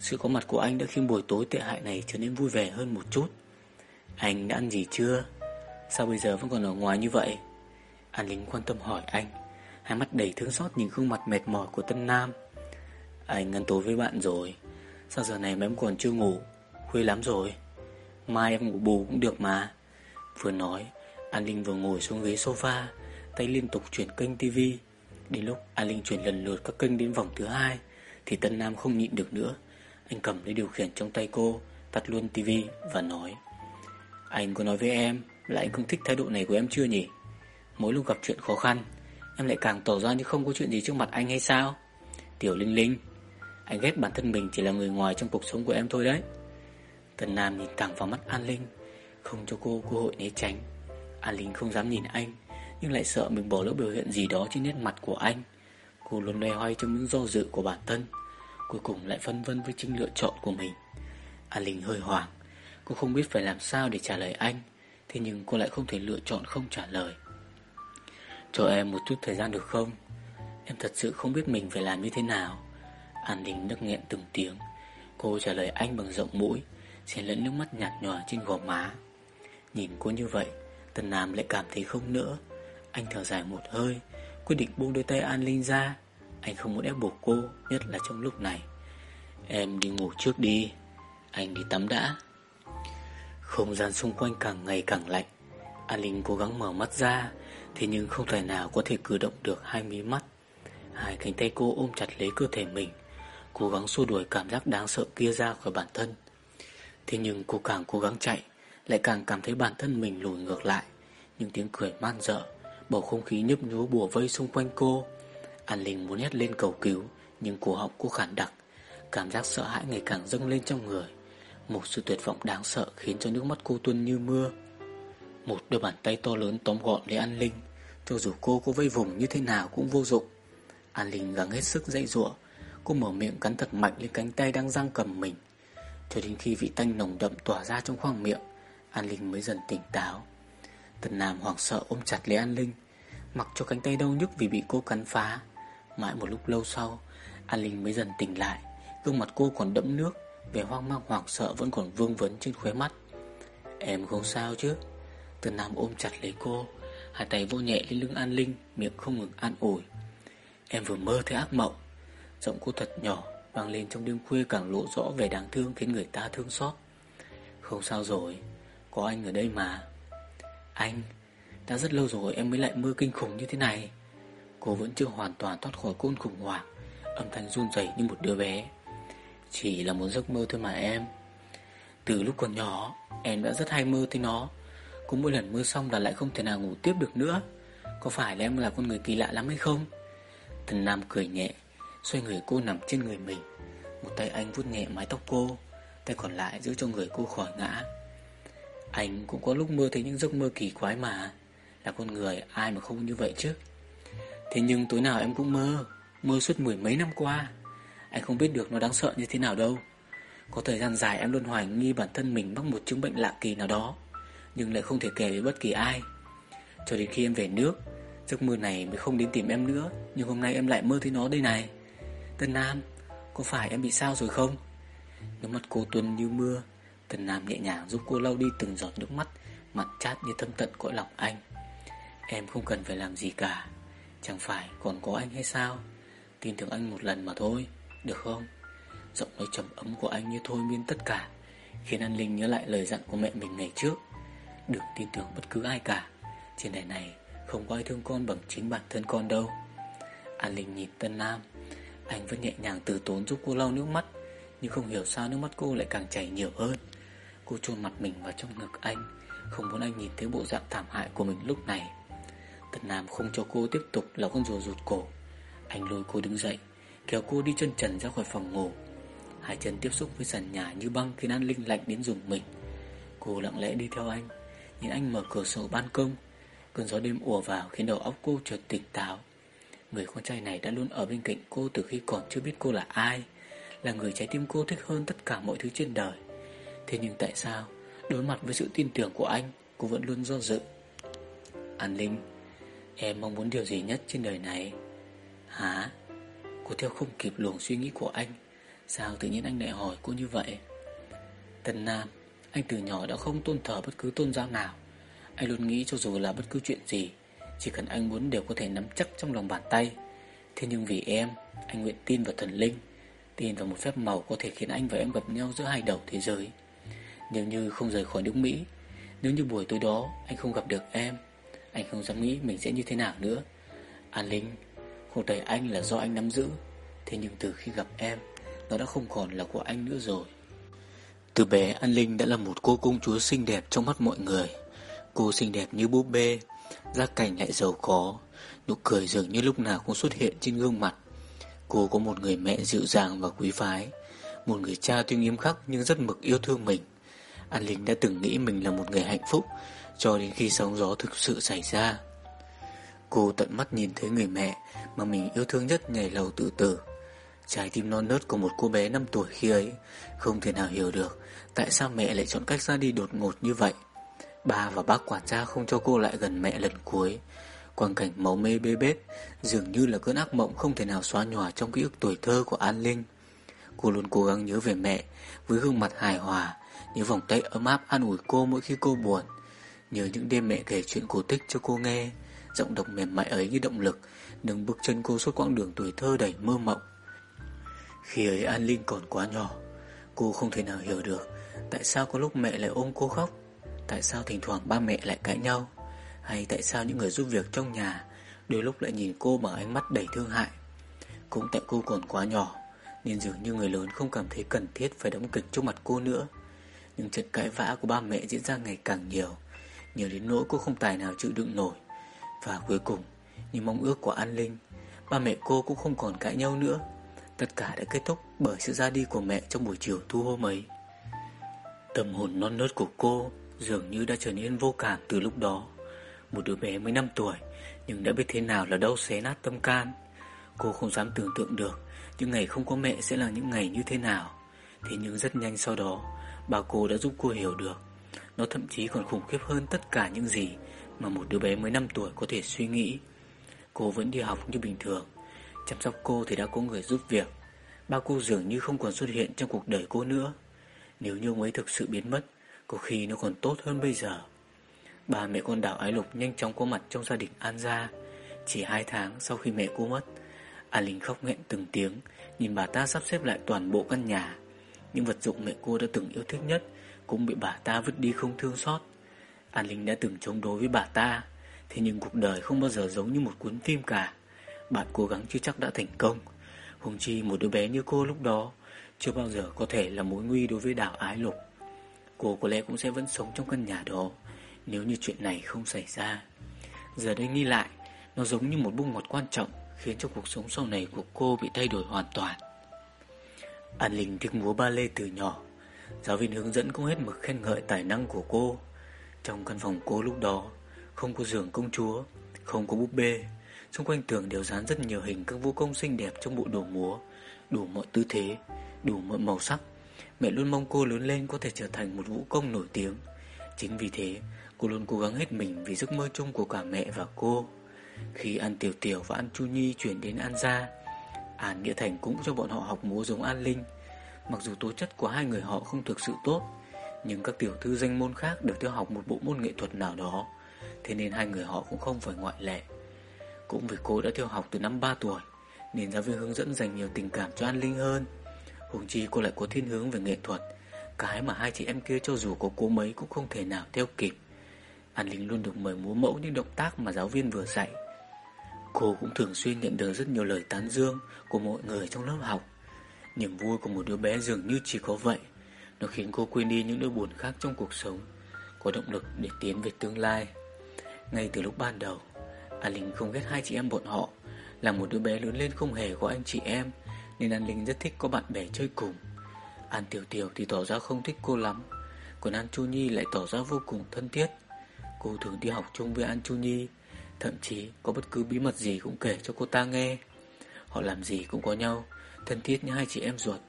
Sự có mặt của anh đã khiến buổi tối tệ hại này trở nên vui vẻ hơn một chút. Anh đã ăn gì chưa? Sao bây giờ vẫn còn ở ngoài như vậy? An Linh quan tâm hỏi anh. Hai mắt đầy thương xót nhìn gương mặt mệt mỏi của Tân Nam. Anh ngăn tối với bạn rồi. Sao giờ này mà em còn chưa ngủ? Khuya lắm rồi. Mai em ngủ bù cũng được mà. Vừa nói, An Linh vừa ngồi xuống ghế sofa, Tay liên tục chuyển kênh tivi Đến lúc An Linh chuyển lần lượt các kênh đến vòng thứ hai, Thì Tân Nam không nhịn được nữa. Anh cầm lấy điều khiển trong tay cô, Tắt luôn tivi và nói. Anh có nói với em Là anh không thích thái độ này của em chưa nhỉ? Mỗi lúc gặp chuyện khó khăn, Em lại càng tỏ ra như không có chuyện gì trước mặt anh hay sao? Tiểu Linh Linh, Anh ghét bản thân mình chỉ là người ngoài trong cuộc sống của em thôi đấy. Tần Nam nhìn thẳng vào mắt An Linh, Không cho cô cơ hội né tránh. An Linh không dám nhìn anh, Nhưng lại sợ mình bỏ lỡ biểu hiện gì đó trên nét mặt của anh. Cô luôn loay hoay trong những do dự của bản thân, Cuối cùng lại phân vân với chính lựa chọn của mình. An Linh hơi hoảng, Cô không biết phải làm sao để trả lời anh, Thế nhưng cô lại không thể lựa chọn không trả lời. Cho em một chút thời gian được không? Em thật sự không biết mình phải làm như thế nào. An đình nức nghẹn từng tiếng. Cô trả lời anh bằng giọng mũi, Xen lẫn nước mắt nhạt nhòa trên gò má. Nhìn cô như vậy Tần Nam lại cảm thấy không nữa Anh thở dài một hơi, Quyết định buông đôi tay An Linh ra. Anh không muốn ép buộc cô, Nhất là trong lúc này. Em đi ngủ trước đi. Anh đi tắm đã. Không gian xung quanh càng ngày càng lạnh. An Linh cố gắng mở mắt ra Thế nhưng không thể nào có thể cử động được hai mí mắt. Hai Cánh tay cô ôm chặt lấy cơ thể mình, Cố gắng xua đuổi cảm giác đáng sợ kia ra khỏi bản thân. Thế nhưng cô càng cố gắng chạy, Lại càng cảm thấy bản thân mình lùi ngược lại. Những tiếng cười man dợ, Bầu không khí nhấp nhố bùa vây xung quanh cô. An Linh muốn hét lên cầu cứu, Nhưng cổ họng cô khản đặc. Cảm giác sợ hãi ngày càng dâng lên trong người. Một sự tuyệt vọng đáng sợ Khiến cho nước mắt cô tuôn như mưa. Một đôi bàn tay to lớn tóm gọn lấy An Linh. Cho dù cô có vây vùng như thế nào cũng vô dụng. An Linh gắng hết sức dãy dụa Cô mở miệng cắn thật mạnh lên cánh tay đang giang cầm mình. Cho đến khi vị tanh nồng đậm tỏa ra trong khoang miệng, An Linh mới dần tỉnh táo. Tần Nam hoảng sợ ôm chặt lấy An Linh. Mặc cho cánh tay đau nhức vì bị cô cắn phá, Mãi một lúc lâu sau, An Linh mới dần tỉnh lại. Gương mặt cô còn đẫm nước, Vẻ hoang mang hoảng sợ vẫn còn vương vấn trên khóe mắt. Em không sao chứ? Từ Nam ôm chặt lấy cô, Hai tay vô nhẹ lên lưng An Linh, Miệng không ngừng an ủi. Em vừa mơ thấy ác mộng. Giọng cô thật nhỏ, vang lên trong đêm khuya càng lộ rõ vẻ đáng thương khiến người ta thương xót. Không sao rồi, Có anh ở đây mà. Anh, Đã rất lâu rồi em mới lại mơ kinh khủng như thế này. Cô vẫn chưa hoàn toàn thoát khỏi cơn khủng hoảng, Âm thanh run rẩy như một đứa bé. Chỉ là một giấc mơ thôi mà em. Từ lúc còn nhỏ, Em đã rất hay mơ thấy nó. Cũng mỗi lần mưa xong là lại không thể nào ngủ tiếp được nữa. Có phải là em là con người kỳ lạ lắm hay không? Thần Nam cười nhẹ, Xoay người cô nằm trên người mình. Một tay anh vuốt nhẹ mái tóc cô, Tay còn lại giữ cho người cô khỏi ngã. Anh cũng có lúc mơ thấy những giấc mơ kỳ quái mà, Là con người ai mà không như vậy chứ? Thế nhưng tối nào em cũng mơ Mơ suốt mười mấy năm qua. Anh không biết được nó đáng sợ như thế nào đâu. Có thời gian dài em luôn hoài nghi bản thân mình mắc một chứng bệnh lạ kỳ nào đó. Nhưng lại không thể kể với bất kỳ ai. Cho đến khi em về nước, Giấc mơ này mới không đến tìm em nữa, Nhưng hôm nay em lại mơ thấy nó đây này. Tân Nam, Có phải em bị sao rồi không? Nước mắt cô tuôn như mưa, Tân Nam nhẹ nhàng giúp cô lau đi từng giọt nước mắt, Mặt chát như thâm tận cõi lòng anh. Em không cần phải làm gì cả, Chẳng phải còn có anh hay sao? Tin tưởng anh một lần mà thôi, Được không? Giọng nói trầm ấm của anh như thôi miên tất cả, Khiến An Linh nhớ lại lời dặn của mẹ mình ngày trước. Đừng tin tưởng bất cứ ai cả. Trên đời này, không có ai thương con bằng chính bản thân con đâu. An Linh nhìn Tân Nam Anh vẫn nhẹ nhàng từ tốn giúp cô lau nước mắt, Nhưng không hiểu sao nước mắt cô lại càng chảy nhiều hơn. Cô chôn mặt mình vào trong ngực anh, Không muốn anh nhìn thấy bộ dạng thảm hại của mình lúc này. Tân Nam không cho cô tiếp tục là con rùa rụt cổ. Anh lôi cô đứng dậy, Kéo cô đi chân trần ra khỏi phòng ngủ. Hai chân tiếp xúc với sàn nhà như băng Khiến An Linh lạnh đến dùng mình. Cô lặng lẽ đi theo anh nên anh mở cửa sổ ban công. Cơn gió đêm ùa vào khiến đầu óc cô chợt tỉnh táo. Người con trai này đã luôn ở bên cạnh cô từ khi còn chưa biết cô là ai, Là người trái tim cô thích hơn tất cả mọi thứ trên đời. Thế nhưng tại sao, Đối mặt với sự tin tưởng của anh, Cô vẫn luôn do dự? An Linh, Em mong muốn điều gì nhất trên đời này? Hả? Cô theo không kịp luồng suy nghĩ của anh. Sao tự nhiên anh lại hỏi cô như vậy? Tân Nam anh từ nhỏ đã không tôn thờ bất cứ tôn giáo nào. Anh luôn nghĩ cho dù là bất cứ chuyện gì, Chỉ cần anh muốn đều có thể nắm chắc trong lòng bàn tay. Thế nhưng vì em, Anh nguyện tin vào thần linh, Tin vào một phép màu có thể khiến anh và em gặp nhau giữa hai đầu thế giới. Nếu như không rời khỏi nước Mỹ, Nếu như buổi tối đó anh không gặp được em, Anh không dám nghĩ mình sẽ như thế nào nữa. An Linh, Cuộc đời anh là do anh nắm giữ. Thế nhưng từ khi gặp em, Nó đã không còn là của anh nữa rồi. Từ bé, An Linh đã là một cô công chúa xinh đẹp trong mắt mọi người. Cô xinh đẹp như búp bê Gia cảnh lại giàu có. Nụ cười dường như lúc nào cũng xuất hiện trên gương mặt. Cô có một người mẹ dịu dàng và quý phái, Một người cha tuy nghiêm khắc nhưng rất mực yêu thương mình. An Linh đã từng nghĩ mình là một người hạnh phúc, Cho đến khi sóng gió thực sự xảy ra. Cô tận mắt nhìn thấy người mẹ Mà mình yêu thương nhất nhảy lầu tự tử. Trái tim non nớt của một cô bé 5 tuổi khi ấy. Không thể nào hiểu được Tại sao mẹ lại chọn cách ra đi đột ngột như vậy. Ba và bác quản gia không cho cô lại gần mẹ lần cuối. Quang cảnh máu mê bê bết, Dường như là cơn ác mộng không thể nào xóa nhòa Trong ký ức tuổi thơ của An Linh. Cô luôn cố gắng nhớ về mẹ, Với gương mặt hài hòa nhớ vòng tay ấm áp an ủi cô mỗi khi cô buồn. Nhớ những đêm mẹ kể chuyện cổ tích cho cô nghe, Giọng độc mềm mại ấy như động lực, Nâng bước chân cô suốt quãng đường tuổi thơ đầy mơ mộng. Khi ấy An Linh còn quá nhỏ, Cô không thể nào hiểu được Tại sao có lúc mẹ lại ôm cô khóc, Tại sao thỉnh thoảng ba mẹ lại cãi nhau, Hay tại sao những người giúp việc trong nhà Đôi lúc lại nhìn cô bằng ánh mắt đầy thương hại. Cũng tại cô còn quá nhỏ, Nên dường như người lớn không cảm thấy cần thiết Phải đóng kịch trước mặt cô nữa. Nhưng trận cãi vã của ba mẹ diễn ra ngày càng nhiều Nhiều đến nỗi cô không tài nào chịu đựng nổi. Và cuối cùng, Như mong ước của An Linh, Ba mẹ cô cũng không còn cãi nhau nữa. Tất cả đã kết thúc bởi sự ra đi của mẹ trong buổi chiều thu hôm ấy. Tâm hồn non nớt của cô dường như đã trở nên vô cảm từ lúc đó. Một đứa bé mới 5 tuổi, Nhưng đã biết thế nào là đau xé nát tâm can. Cô không dám tưởng tượng được Những ngày không có mẹ sẽ là những ngày như thế nào. Thế nhưng rất nhanh sau đó, Bà cô đã giúp cô hiểu được. Nó thậm chí còn khủng khiếp hơn tất cả những gì Mà một đứa bé mới 5 tuổi có thể suy nghĩ. Cô vẫn đi học như bình thường Chăm sóc cô thì đã có người giúp việc. Ba cô dường như không còn xuất hiện trong cuộc đời cô nữa. Nếu như ông ấy thực sự biến mất, Có khi nó còn tốt hơn bây giờ. Ba mẹ con đảo Ái Lục nhanh chóng có mặt trong gia đình An Gia. Chỉ hai tháng sau khi mẹ cô mất An Linh khóc nghẹn từng tiếng, Nhìn bà ta sắp xếp lại toàn bộ căn nhà. Những vật dụng mẹ cô đã từng yêu thích nhất Cũng bị bà ta vứt đi không thương xót. An Linh đã từng chống đối với bà ta, Thế nhưng cuộc đời không bao giờ giống như một cuốn phim cả. Bạn cố gắng chưa chắc đã thành công. Hùng chi một đứa bé như cô lúc đó Chưa bao giờ có thể là mối nguy đối với đảo ái lục. Cô có lẽ cũng sẽ vẫn sống trong căn nhà đó Nếu như chuyện này không xảy ra. Giờ đây nghĩ lại, Nó giống như một bung ngọt quan trọng Khiến cho cuộc sống sau này của cô bị thay đổi hoàn toàn. An Linh thích múa ba lê từ nhỏ. Giáo viên hướng dẫn cũng hết mực khen ngợi tài năng của cô. Trong căn phòng cô lúc đó, Không có giường công chúa, Không có búp bê Xung quanh tường đều dán rất nhiều hình các vũ công xinh đẹp trong bộ đồ múa, Đủ mọi tư thế, Đủ mọi màu sắc. Mẹ luôn mong cô lớn lên có thể trở thành một vũ công nổi tiếng. Chính vì thế, Cô luôn cố gắng hết mình vì giấc mơ chung của cả mẹ và cô. Khi An Tiểu Tiểu và An Chu Nhi chuyển đến An Gia, An Nghĩa Thành cũng cho bọn họ học múa giống An Linh. Mặc dù tố chất của hai người họ không thực sự tốt, Nhưng các tiểu thư danh môn khác đều theo học một bộ môn nghệ thuật nào đó, Thế nên hai người họ cũng không phải ngoại lệ. Cũng vì cô đã theo học từ năm 3 tuổi, Nên giáo viên hướng dẫn dành nhiều tình cảm cho An Linh hơn. Hùng chi cô lại có thiên hướng về nghệ thuật, Cái mà hai chị em kia cho dù có cố mấy cũng không thể nào theo kịp. An Linh luôn được mời múa mẫu những động tác mà giáo viên vừa dạy. Cô cũng thường xuyên nhận được rất nhiều lời tán dương của mọi người trong lớp học. Niềm vui của một đứa bé dường như chỉ có vậy, Nó khiến cô quên đi những nỗi buồn khác trong cuộc sống, Có động lực để tiến về tương lai. Ngay từ lúc ban đầu An Linh không ghét hai chị em bọn họ. Là một đứa bé lớn lên không hề có anh chị em, Nên An Linh rất thích có bạn bè chơi cùng. An Tiểu Tiểu thì tỏ ra không thích cô lắm, Còn An Chu Nhi lại tỏ ra vô cùng thân thiết. Cô thường đi học chung với An Chu Nhi, Thậm chí có bất cứ bí mật gì cũng kể cho cô ta nghe. Họ làm gì cũng có nhau, Thân thiết như hai chị em ruột.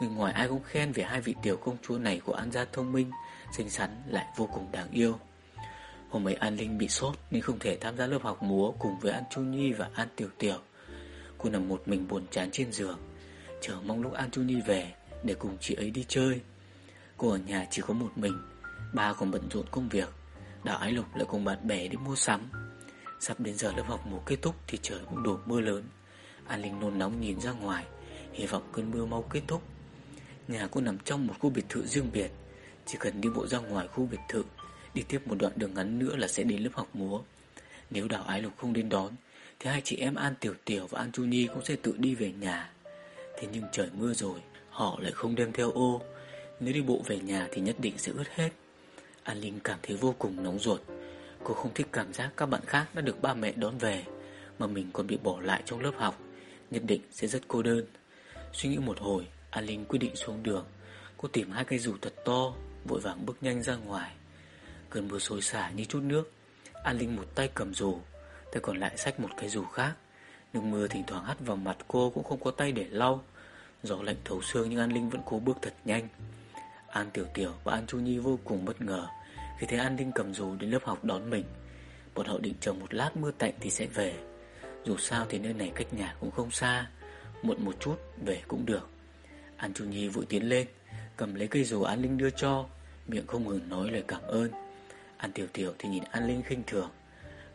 Người ngoài ai cũng khen về hai vị tiểu công chúa này của An gia thông minh, Xinh xắn lại vô cùng đáng yêu. Hôm ấy An Linh bị sốt Nên không thể tham gia lớp học múa Cùng với An Chu Nhi và An Tiểu Tiểu. Cô nằm một mình buồn chán trên giường, Chờ mong lúc An Chu Nhi về Để cùng chị ấy đi chơi. Cô ở nhà chỉ có một mình, Ba còn bận rộn công việc, Đào Ái Lục lại cùng bạn bè đi mua sắm. Sắp đến giờ lớp học múa kết thúc Thì trời cũng đổ mưa lớn. An Linh nôn nóng nhìn ra ngoài, Hy vọng cơn mưa mau kết thúc. Nhà cô nằm trong một khu biệt thự riêng biệt, Chỉ cần đi bộ ra ngoài khu biệt thự Đi tiếp một đoạn đường ngắn nữa là sẽ đến lớp học múa. Nếu đào ái lục không đến đón, Thì hai chị em An Tiểu Tiểu và An Chu Nhi Cũng sẽ tự đi về nhà. Thế nhưng trời mưa rồi, Họ lại không đem theo ô. Nếu đi bộ về nhà thì nhất định sẽ ướt hết. An Linh cảm thấy vô cùng nóng ruột. Cô không thích cảm giác các bạn khác đã được ba mẹ đón về, Mà mình còn bị bỏ lại trong lớp học. Nhất định sẽ rất cô đơn. Suy nghĩ một hồi, An Linh quyết định xuống đường. Cô tìm hai cây dù thật to, Vội vàng bước nhanh ra ngoài. Cơn mưa xối xả như chút nước. An Linh một tay cầm rủ Tay còn lại xách một cái rủ khác. Nước mưa thỉnh thoảng hắt vào mặt cô Cũng không có tay để lau. Gió lạnh thấu xương nhưng An Linh vẫn cố bước thật nhanh. An Tiểu Tiểu và An Chu Nhi vô cùng bất ngờ Khi thấy An Linh cầm dù đến lớp học đón mình. Bọn họ định chờ một lát mưa tạnh thì sẽ về. Dù sao thì nơi này cách nhà cũng không xa, Muộn một chút về cũng được. An Chu Nhi vội tiến lên, Cầm lấy cây dù An Linh đưa cho, Miệng không ngừng nói lời cảm ơn. An Tiểu Tiểu thì nhìn An Linh khinh thường.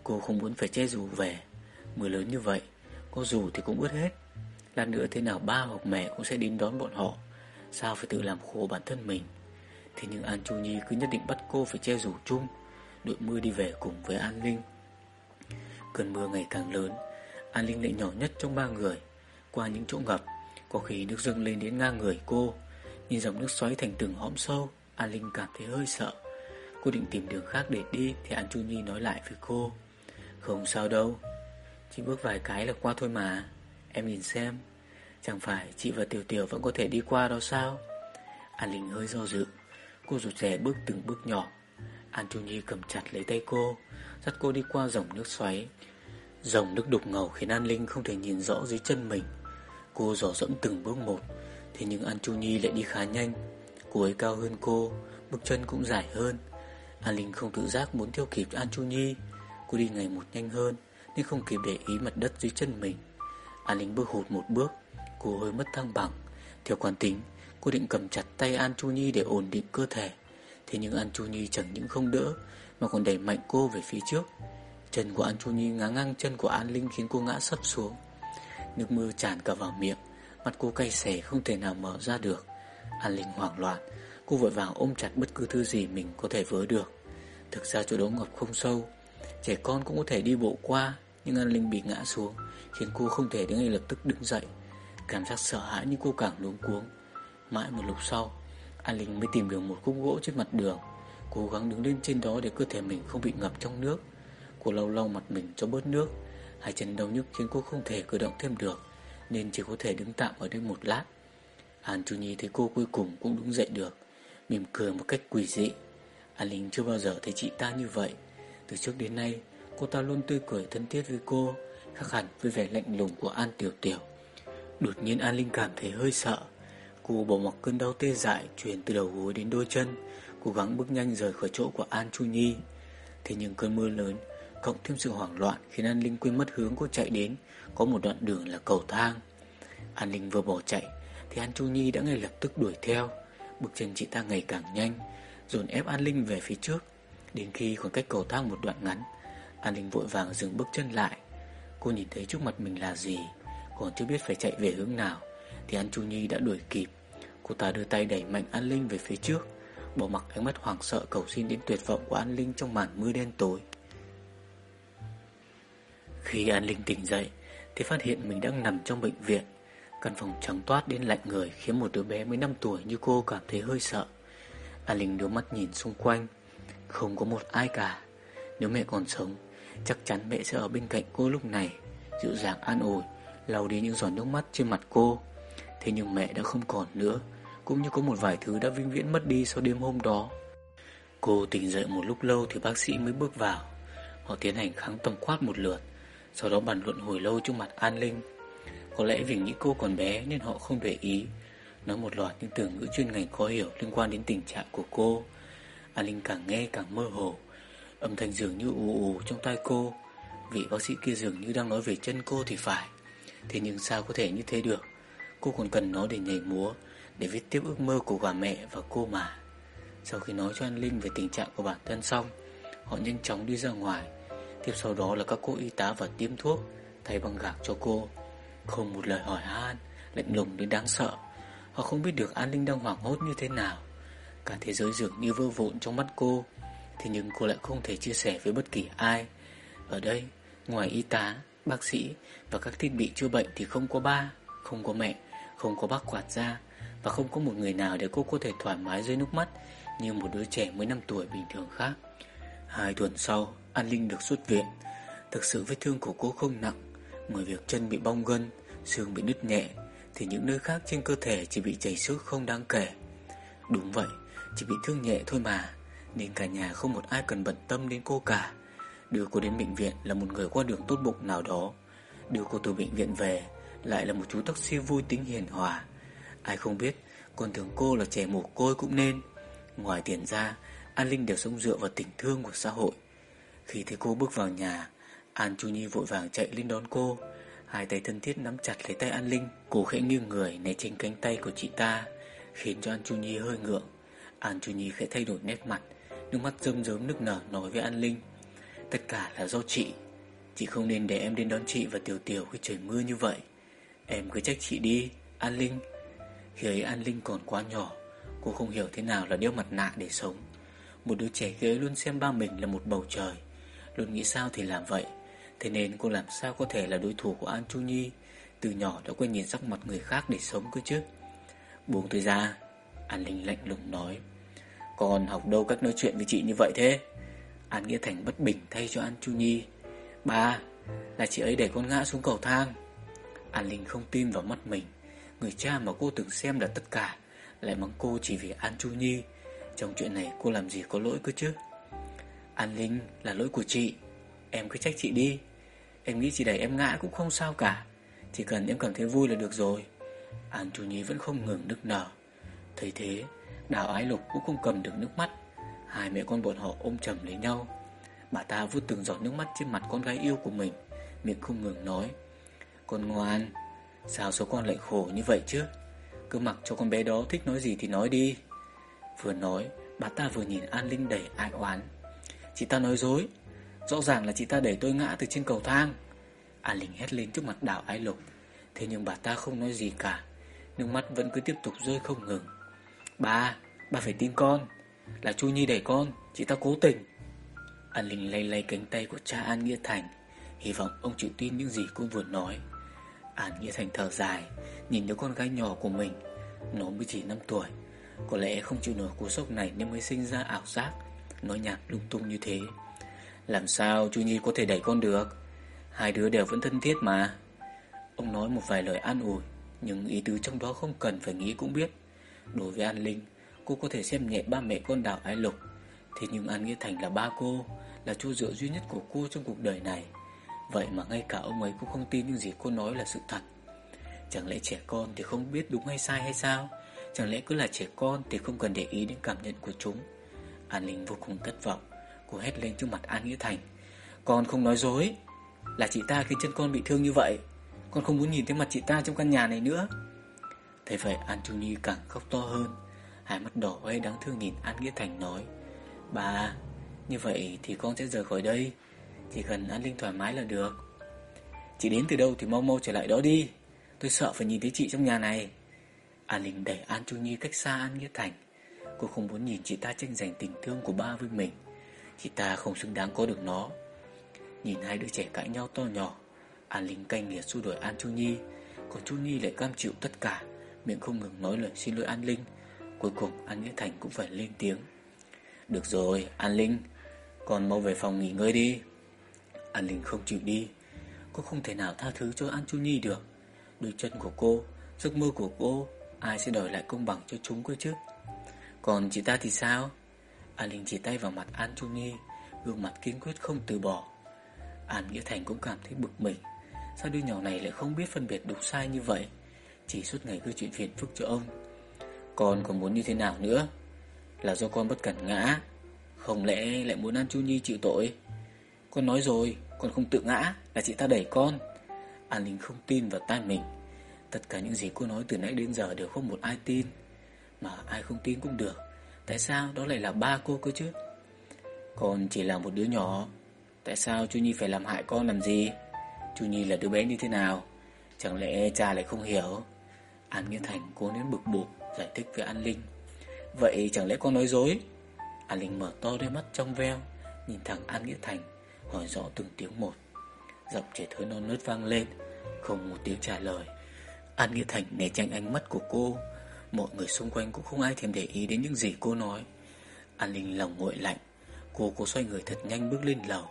Cô không muốn phải che dù về. Mưa lớn như vậy, cô dù thì cũng ướt hết. Lát nữa thế nào ba hoặc mẹ cũng sẽ đến đón bọn họ. Sao phải tự làm khổ bản thân mình? Thế nhưng An Chu Nhi cứ nhất định bắt cô phải che dù chung. Đội mưa đi về cùng với An Linh. Cơn mưa ngày càng lớn, An Linh lại nhỏ nhất trong ba người. Qua những chỗ ngập, Có khi nước dâng lên đến ngang người cô. Nhìn dòng nước xoáy thành từng hõm sâu, An Linh cảm thấy hơi sợ. Cô định tìm đường khác để đi Thì An Chu Nhi nói lại với cô. Không sao đâu. Chỉ bước vài cái là qua thôi mà. Em nhìn xem. Chẳng phải chị và Tiểu Tiểu vẫn có thể đi qua đó sao? An Linh hơi do dự. Cô rụt rè bước từng bước nhỏ. An Chu Nhi cầm chặt lấy tay cô, Dắt cô đi qua dòng nước xoáy. Dòng nước đục ngầu khiến An Linh không thể nhìn rõ dưới chân mình. Cô dò dẫm từng bước một, Thế nhưng An Chu Nhi lại đi khá nhanh. Cô ấy cao hơn cô, Bước chân cũng dài hơn. An Linh không tự giác muốn theo kịp An Chu Nhi. Cô đi ngày một nhanh hơn, Nhưng không kịp để ý mặt đất dưới chân mình. An Linh bước hụt một bước, Cô hơi mất thăng bằng. Theo quán tính, Cô định cầm chặt tay An Chu Nhi để ổn định cơ thể. Thế nhưng An Chu Nhi chẳng những không đỡ, Mà còn đẩy mạnh cô về phía trước. Chân của An Chu Nhi ngã ngang chân của An Linh Khiến cô ngã sấp xuống. Nước mưa tràn cả vào miệng, Mặt cô cay xẻ không thể nào mở ra được. An Linh hoảng loạn Cô vội vàng ôm chặt bất cứ thứ gì mình có thể vớ được. Thực ra chỗ đống ngập không sâu. Trẻ con cũng có thể đi bộ qua, Nhưng An Linh bị ngã xuống, Khiến cô không thể đứng ngay lập tức đứng dậy. Cảm giác sợ hãi như cô càng luống cuống. Mãi một lúc sau An Linh mới tìm được một khúc gỗ trên mặt đường, Cố gắng đứng lên trên đó để cơ thể mình không bị ngập trong nước. Cô lau lau mặt mình cho bớt nước. Hai chân đau nhức khiến cô không thể cử động thêm được, Nên chỉ có thể đứng tạm ở đây một lát. An Chu Nhi thấy cô cuối cùng cũng đứng dậy được. Mỉm cười một cách quỷ dị. An Linh chưa bao giờ thấy chị ta như vậy. Từ trước đến nay, Cô ta luôn tươi cười thân thiết với cô, Khác hẳn với vẻ lạnh lùng của An Tiểu Tiểu. Đột nhiên An Linh cảm thấy hơi sợ. Cô bỏ mặc cơn đau tê dại Truyền từ đầu gối đến đôi chân, Cố gắng bước nhanh rời khỏi chỗ của An Chu Nhi. Thế nhưng cơn mưa lớn, Cộng thêm sự hoảng loạn Khiến An Linh quên mất hướng cô chạy đến, Có một đoạn đường là cầu thang. An Linh vừa bỏ chạy, Thì An Chu Nhi đã ngay lập tức đuổi theo. Bước chân chị ta ngày càng nhanh, Dồn ép An Linh về phía trước. Đến khi còn cách cầu thang một đoạn ngắn, An Linh vội vàng dừng bước chân lại. Cô nhìn thấy trước mặt mình là gì, Còn chưa biết phải chạy về hướng nào, Thì An Chu Nhi đã đuổi kịp. Cô ta đưa tay đẩy mạnh An Linh về phía trước, Bỏ mặc ánh mắt hoảng sợ cầu xin đến tuyệt vọng của An Linh trong màn mưa đen tối. Khi An Linh tỉnh dậy, Thì phát hiện mình đang nằm trong bệnh viện. Căn phòng trắng toát đến lạnh người Khiến một đứa bé mới 5 tuổi như cô cảm thấy hơi sợ. An Linh đưa mắt nhìn xung quanh. Không có một ai cả. Nếu mẹ còn sống, Chắc chắn mẹ sẽ ở bên cạnh cô lúc này, Dịu dàng an ủi, lau đi những giọt nước mắt trên mặt cô. Thế nhưng mẹ đã không còn nữa, Cũng như có một vài thứ đã vinh viễn mất đi sau đêm hôm đó. Cô tỉnh dậy một lúc lâu thì bác sĩ mới bước vào. Họ tiến hành kháng tổng quát một lượt, Sau đó bàn luận hồi lâu trước mặt An Linh. Có lẽ vì nghĩ cô còn bé nên họ không để ý. Nói một loạt những từ ngữ chuyên ngành khó hiểu liên quan đến tình trạng của cô. A Linh càng nghe càng mơ hồ. Âm thanh dường như ù ù trong tai cô. Vị bác sĩ kia dường như đang nói về chân cô thì phải. Thế nhưng sao có thể như thế được? Cô còn cần nó để nhảy múa, Để viết tiếp ước mơ của bà mẹ và cô mà. Sau khi nói cho An Linh về tình trạng của bản thân xong, Họ nhanh chóng đi ra ngoài. Tiếp sau đó là các cô y tá và tiêm thuốc Thay băng gạc cho cô. Không một lời hỏi han Lạnh lùng đến đáng sợ. Họ không biết được An Linh đang hoảng hốt như thế nào. Cả thế giới dường như vơ vụn trong mắt cô Thế nhưng cô lại không thể chia sẻ với bất kỳ ai. Ở đây Ngoài y tá, bác sĩ Và các thiết bị chữa bệnh thì không có ba Không có mẹ, không có bác quạt ra Và không có một người nào để cô có thể thoải mái rơi nước mắt Như một đứa trẻ mới 5 tuổi bình thường khác. Hai tuần sau An Linh được xuất viện. Thực sự vết thương của cô không nặng Ngoài việc chân bị bong gân, Xương bị nứt nhẹ, Thì những nơi khác trên cơ thể chỉ bị chảy xước không đáng kể. Đúng vậy, Chỉ bị thương nhẹ thôi mà, Nên cả nhà không một ai cần bận tâm đến cô cả. Đưa cô đến bệnh viện là một người qua đường tốt bụng nào đó. Đưa cô từ bệnh viện về, Lại là một chú taxi vui tính hiền hòa. Ai không biết Còn tưởng cô là trẻ mồ côi cũng nên. Ngoài tiền ra, An Linh đều sống dựa vào tình thương của xã hội. Khi thấy cô bước vào nhà An Chu Nhi vội vàng chạy lên đón cô. Hai tay thân thiết nắm chặt lấy tay An Linh Cô khẽ nghiêng người né tránh cánh tay của chị ta, Khiến cho An Chu Nhi hơi ngượng. An Chu Nhi khẽ thay đổi nét mặt, Nước mắt rơm rớm nức nở nói với An Linh, Tất cả là do chị. Chị không nên để em đến đón chị và Tiểu Tiểu khi trời mưa như vậy. Em cứ trách chị đi, An Linh. Khi ấy An Linh còn quá nhỏ, Cô không hiểu thế nào là đeo mặt nạ để sống. Một đứa trẻ ghế luôn xem ba mình là một bầu trời. Luôn nghĩ sao thì làm vậy? Thế nên cô làm sao có thể là đối thủ của An Chu Nhi? Từ nhỏ đã quen nhìn sắc mặt người khác để sống cơ chứ. Buông tôi ra, An Linh lạnh lùng nói. Còn học đâu cách nói chuyện với chị như vậy thế? An Nghĩa Thành bất bình thay cho An Chu Nhi. Ba, Là chị ấy để con ngã xuống cầu thang. An Linh không tin vào mắt mình. Người cha mà cô từng xem là tất cả, Lại mắng cô chỉ vì An Chu Nhi. Trong chuyện này cô làm gì có lỗi cơ chứ? An Linh, là lỗi của chị. Em cứ trách chị đi. Em nghĩ chị đẩy em ngã cũng không sao cả. Chỉ cần em cảm thấy vui là được rồi. An Chu Nhi vẫn không ngừng nức nở. Thấy thế, Đào ái lục cũng không cầm được nước mắt. Hai mẹ con bọn họ ôm chầm lấy nhau. Bà ta vuốt từng giọt nước mắt trên mặt con gái yêu của mình, Miệng không ngừng nói. Con ngoan, Sao số con lại khổ như vậy chứ? Cứ mặc cho con bé đó thích nói gì thì nói đi. Vừa nói, Bà ta vừa nhìn An Linh đầy ai oán. Chị ta nói dối Rõ ràng là chị ta để tôi ngã từ trên cầu thang. An Linh hét lên trước mặt đảo ái lục Thế nhưng bà ta không nói gì cả. Nước mắt vẫn cứ tiếp tục rơi không ngừng. Ba, ba phải tin con. Là Chu Nhi đẩy con Chị ta cố tình. An Linh lay lay cánh tay của cha An Nghĩa Thành Hy vọng ông chịu tin những gì cô vừa nói. An Nghĩa Thành thở dài Nhìn đứa con gái nhỏ của mình. Nó mới chỉ 5 tuổi Có lẽ không chịu nổi cú sốc này nên mới sinh ra ảo giác Nói nhạc lung tung như thế. Làm sao Chu Nhi có thể đẩy con được? Hai đứa đều vẫn thân thiết mà. Ông nói một vài lời an ủi, Nhưng ý tứ trong đó không cần phải nghĩ cũng biết. Đối với An Linh, Cô có thể xem nhẹ ba mẹ con đào ái lục Thế nhưng An Nghĩa Thành là ba cô, Là chỗ dựa duy nhất của cô trong cuộc đời này. Vậy mà ngay cả ông ấy cũng không tin những gì cô nói là sự thật. Chẳng lẽ trẻ con thì không biết đúng hay sai hay sao? Chẳng lẽ cứ là trẻ con thì không cần để ý đến cảm nhận của chúng? An Linh vô cùng thất vọng. Cô hét lên trước mặt An Nghĩa Thành. Con không nói dối, Là chị ta khiến chân con bị thương như vậy. Con không muốn nhìn thấy mặt chị ta trong căn nhà này nữa. Thế vậy An Chu Nhi càng khóc to hơn. Hai mắt đỏ hoe đáng thương nhìn An Nghĩa Thành nói Bà Như vậy thì con sẽ rời khỏi đây. Chỉ cần An Linh thoải mái là được. Chị đến từ đâu thì mau mau trở lại đó đi. Tôi sợ phải nhìn thấy chị trong nhà này. An Linh đẩy An Chu Nhi cách xa An Nghĩa Thành. Cô không muốn nhìn chị ta tranh giành tình thương của ba với mình. Chị ta không xứng đáng có được nó. Nhìn hai đứa trẻ cãi nhau to nhỏ, An Linh canh nghiệt xua đuổi An Chu Nhi, Còn Chu Nhi lại cam chịu tất cả, Miệng không ngừng nói lời xin lỗi An Linh. Cuối cùng, An Nghĩa Thành cũng phải lên tiếng. Được rồi, An Linh Còn mau về phòng nghỉ ngơi đi. An Linh không chịu đi. Cô không thể nào tha thứ cho An Chu Nhi được. Đôi chân của cô, Giấc mơ của cô, Ai sẽ đòi lại công bằng cho chúng cơ chứ? Còn chị ta thì sao? An Linh chỉ tay vào mặt An Chu Nhi Gương mặt kiên quyết không từ bỏ. An Nghĩa Thành cũng cảm thấy bực mình. Sao đứa nhỏ này lại không biết phân biệt đúng sai như vậy? Chỉ suốt ngày cứ chuyện phiền phức cho ông. Con còn muốn như thế nào nữa? Là do con bất cẩn ngã. Không lẽ lại muốn An Chu Nhi chịu tội? Con nói rồi, Con không tự ngã, Là chị ta đẩy con. An Linh không tin vào tai mình. Tất cả những gì cô nói từ nãy đến giờ đều không một ai tin. Mà ai không tin cũng được. Tại sao? Đó lại là ba cô cơ chứ? Con chỉ là một đứa nhỏ. Tại sao chú Nhi phải làm hại con làm gì? Chú Nhi là đứa bé như thế nào? Chẳng lẽ cha lại không hiểu? An Nghĩa Thành cố nén bực bội, Giải thích với An Linh. Vậy chẳng lẽ con nói dối? An Linh mở to đôi mắt trong veo, Nhìn thẳng An Nghĩa Thành, Hỏi rõ từng tiếng một. Giọng trẻ thơ non nớt vang lên, Không một tiếng trả lời. An Nghĩa Thành né tránh ánh mắt của cô Mọi người xung quanh cũng không ai thèm để ý đến những gì cô nói. An Linh lòng nguội lạnh. Cô cố xoay người thật nhanh bước lên lầu.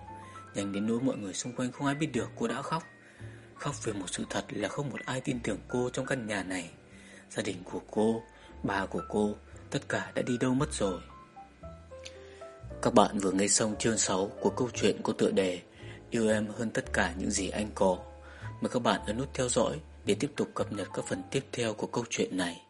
Nhanh đến nỗi mọi người xung quanh không ai biết được cô đã khóc. Khóc về một sự thật là không một ai tin tưởng cô trong căn nhà này. Gia đình của cô, bà của cô Tất cả đã đi đâu mất rồi. Các bạn vừa nghe xong chương 6 của câu chuyện có tựa đề Yêu em hơn tất cả những gì anh có. Mời các bạn ấn nút theo dõi để tiếp tục cập nhật các phần tiếp theo của câu chuyện này.